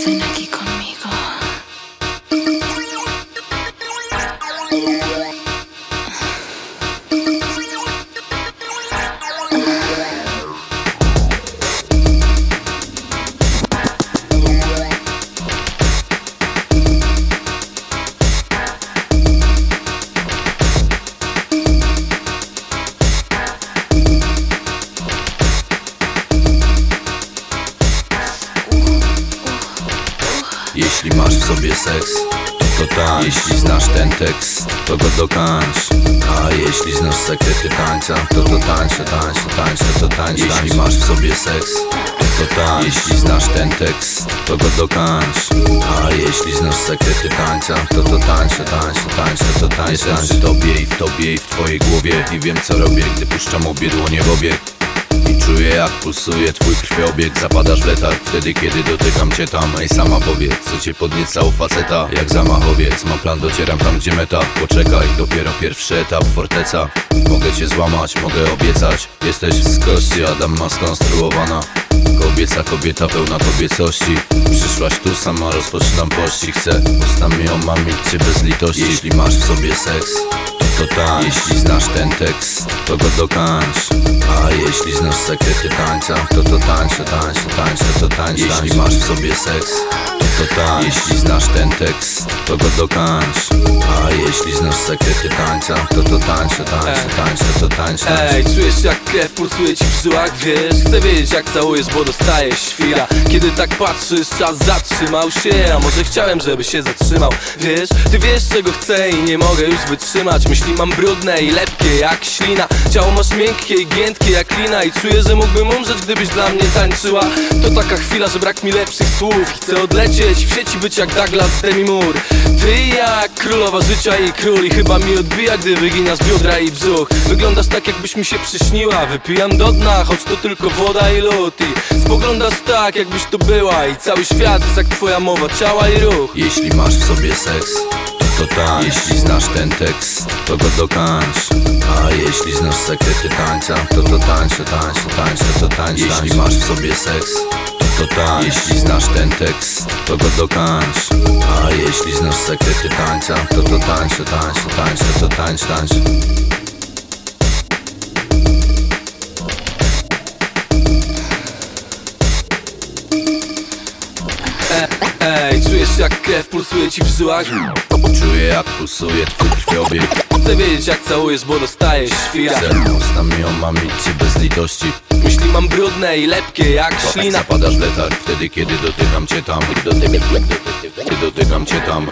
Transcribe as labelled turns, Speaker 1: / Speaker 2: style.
Speaker 1: Ven aquí conmigo. Sobie seks to to tańcz. Jeśli znasz ten tekst, to go dokańcz. A jeśli znasz sekrety tańca To to tańcz, to tańcz, to tańcz, to tańcz. Jeśli masz w sobie seks, to to tańcz. Jeśli znasz ten tekst, to go dokańcz. A jeśli znasz sekrety tańca To to tańcz, to tańcz, to tańcz, to tańcz. Jestem przy tobie i w tobie i w twojej głowie I wiem co robię, gdy puszczam obie dłonie w czuję jak pulsuje twój krwiobieg Zapadasz w letarg. Wtedy kiedy dotykam cię tam Ej sama powiedz, co cię podnieca u faceta. Jak zamachowiec, mam plan, docieram tam gdzie meta. Poczekaj, dopiero pierwszy etap, forteca. Mogę cię złamać, mogę obiecać. Jesteś z kości, Adam ma skonstruowana Kobieca kobieta pełna kobiecości. Przyszłaś tu sama, rozpoczynam pościg Chcę ustami omamić cię bez litości. Jeśli masz w sobie seks, to tańcz. Jeśli znasz ten tekst, to go dokańcz jeśli znasz sekrety tańca To to tańcz, to tańcz, to tańcz, to tańcz Jeśli masz w sobie seks, to Jeśli znasz ten tekst, to go dokańcz. A jeśli znasz sekrety tańca To to tańcz, to tańcz, to tańcz, to tańcz, tańcz.
Speaker 2: Ej, czujesz jak krew pulsuje ci w żyłach, wiesz? Chcę wiedzieć jak całujesz, bo dostajesz świra. Kiedy tak patrzysz, czas zatrzymał się A może chciałem, żeby się zatrzymał Wiesz, ty wiesz czego chcę i nie mogę już wytrzymać. Myśli mam brudne i lepkie jak ślina. Ciało masz miękkie i giętkie jak lina I czuję, że mógłbym umrzeć, gdybyś dla mnie tańczyła. To taka chwila, że brak mi lepszych słów Chcę odlecieć, w sieci być jak Douglas Demi Moore. Ty jak królowa życia i król I chyba mi odbija, gdy wyginasz biodra i brzuch. Wyglądasz tak jakbyś mi się przyśniła. Wypijam do dna, choć to tylko woda i lód. I spoglądasz tak, jakbyś tu była. I cały świat jest jak twoja mowa ciała i ruch.
Speaker 1: Jeśli masz w sobie seks, to to tańcz. Jeśli znasz ten tekst, to go dokańcz A jeśli znasz sekrety tańca To to tańcz, to tańcz, to tańcz, to to tańcz. Jeśli masz w sobie seks, to tańcz Jeśli znasz ten tekst, to go dokańcz. A jeśli znasz sekrety tańca To to tańcz, to tańcz, to tańcz, to to tańcz, tańcz.
Speaker 2: Ej, czujesz jak krew pulsuje ci w żyłach?
Speaker 1: Czuję jak pulsuje twój krwiobieg.
Speaker 2: Chcę wiedzieć jak całujesz, bo dostajesz świra.
Speaker 1: Chcę ustami omamić cię bez litości
Speaker 2: Myśli mam brudne i lepkie jak ślina.
Speaker 1: zapadasz w letarg wtedy kiedy dotykam cię tam. Kiedy dotykam cię tam